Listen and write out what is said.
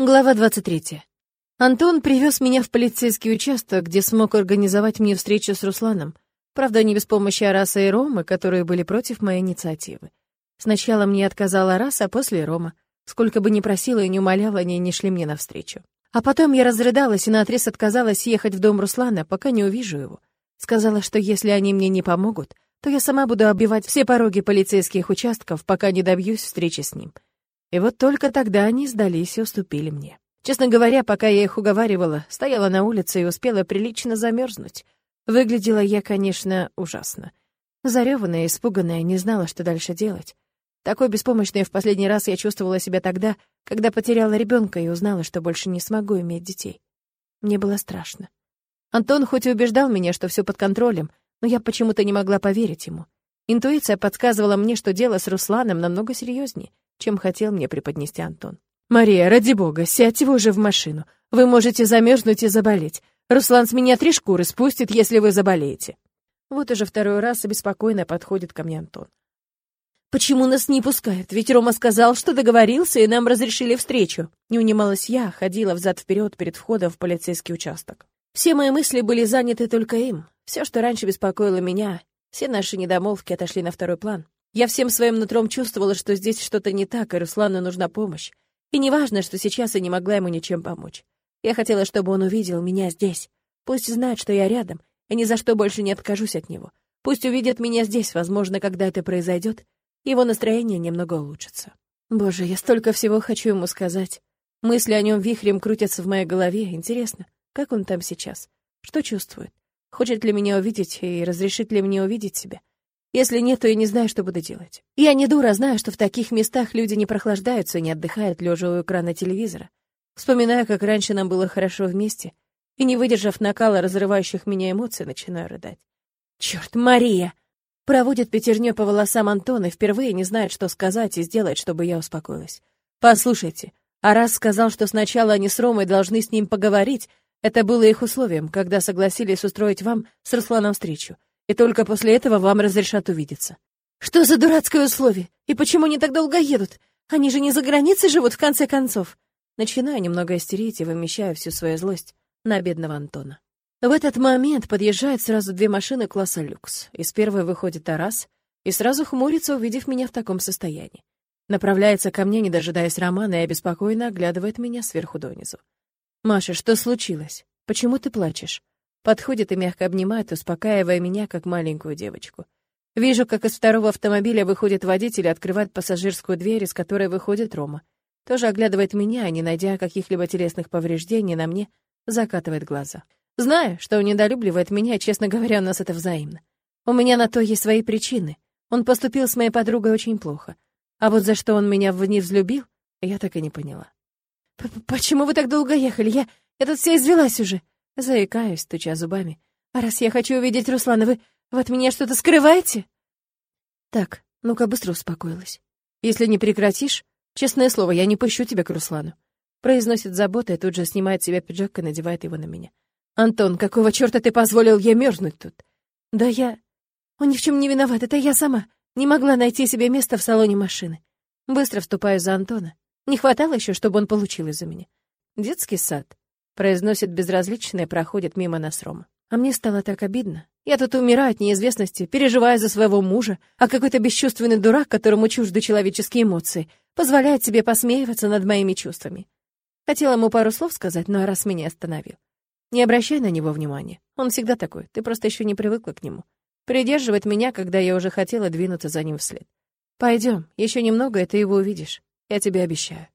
Глава 23. Антон привез меня в полицейский участок, где смог организовать мне встречу с Русланом. Правда, не без помощи Араса и Ромы, которые были против моей инициативы. Сначала мне отказала Арас, а после Рома. Сколько бы ни просила и не умоляла, они не шли мне навстречу. А потом я разрыдалась и наотрез отказалась ехать в дом Руслана, пока не увижу его. Сказала, что если они мне не помогут, то я сама буду оббивать все пороги полицейских участков, пока не добьюсь встречи с ним. И вот только тогда они сдались и уступили мне. Честно говоря, пока я их уговаривала, стояла на улице и успела прилично замерзнуть. Выглядела я, конечно, ужасно. Зареванная, испуганная, не знала, что дальше делать. Такой беспомощной в последний раз я чувствовала себя тогда, когда потеряла ребенка и узнала, что больше не смогу иметь детей. Мне было страшно. Антон хоть и убеждал меня, что все под контролем, но я почему-то не могла поверить ему. Интуиция подсказывала мне, что дело с Русланом намного серьезнее, чем хотел мне преподнести Антон. «Мария, ради бога, сядьте вы уже в машину. Вы можете замерзнуть и заболеть. Руслан с меня три шкуры спустит, если вы заболеете». Вот уже второй раз обеспокоенно подходит ко мне Антон. «Почему нас не пускают? Ведь Рома сказал, что договорился, и нам разрешили встречу». Не унималась я, ходила взад-вперед перед входом в полицейский участок. Все мои мысли были заняты только им. Все, что раньше беспокоило меня, все наши недомолвки отошли на второй план. Я всем своим нутром чувствовала, что здесь что-то не так, и Руслану нужна помощь. И неважно, что сейчас я не могла ему ничем помочь. Я хотела, чтобы он увидел меня здесь. Пусть знает, что я рядом, и ни за что больше не откажусь от него. Пусть увидит меня здесь, возможно, когда это произойдет, его настроение немного улучшится. Боже, я столько всего хочу ему сказать. Мысли о нем вихрем крутятся в моей голове. Интересно, как он там сейчас? Что чувствует? Хочет ли меня увидеть и разрешит ли мне увидеть себя? Если нет, то я не знаю, что буду делать. Я не дура, знаю, что в таких местах люди не прохлаждаются и не отдыхают, лежа у экрана телевизора. Вспоминаю, как раньше нам было хорошо вместе, и, не выдержав накала разрывающих меня эмоций, начинаю рыдать. Черт, Мария! Проводит пятерню по волосам Антона и впервые не знает, что сказать и сделать, чтобы я успокоилась. Послушайте, а раз сказал, что сначала они с Ромой должны с ним поговорить, это было их условием, когда согласились устроить вам с Русланом встречу и только после этого вам разрешат увидеться. Что за дурацкое условие? И почему они так долго едут? Они же не за границей живут, в конце концов. Начинаю немного истерить и вымещаю всю свою злость на бедного Антона. В этот момент подъезжают сразу две машины класса люкс. Из первой выходит Тарас и сразу хмурится, увидев меня в таком состоянии. Направляется ко мне, не дожидаясь Романа, и обеспокоенно оглядывает меня сверху донизу. «Маша, что случилось? Почему ты плачешь?» Подходит и мягко обнимает, успокаивая меня, как маленькую девочку. Вижу, как из второго автомобиля выходит водитель и открывает пассажирскую дверь, из которой выходит Рома. Тоже оглядывает меня, и, не найдя каких-либо телесных повреждений на мне, закатывает глаза. Знаю, что он недолюбливает меня, честно говоря, у нас это взаимно. У меня на то есть свои причины. Он поступил с моей подругой очень плохо. А вот за что он меня не взлюбил, я так и не поняла. «Почему вы так долго ехали? Я, я тут вся извелась уже!» Заикаюсь, стуча зубами. А раз я хочу увидеть Руслана, вы, вы от меня что-то скрываете? Так, ну-ка быстро успокоилась. Если не прекратишь, честное слово, я не пущу тебя к Руслану. Произносит забота и тут же снимает с себя пиджак и надевает его на меня. Антон, какого черта ты позволил ей мерзнуть тут? Да я... Он ни в чем не виноват, это я сама. Не могла найти себе место в салоне машины. Быстро вступаю за Антона. Не хватало еще, чтобы он получил из-за меня. Детский сад произносит безразлично и проходит мимо нас Рома. А мне стало так обидно. Я тут умираю от неизвестности, переживая за своего мужа, а какой-то бесчувственный дурак, которому чужды человеческие эмоции, позволяет себе посмеиваться над моими чувствами. Хотела ему пару слов сказать, но раз меня остановил. Не обращай на него внимания. Он всегда такой, ты просто еще не привыкла к нему. Придерживает меня, когда я уже хотела двинуться за ним вслед. Пойдем, еще немного, и ты его увидишь. Я тебе обещаю.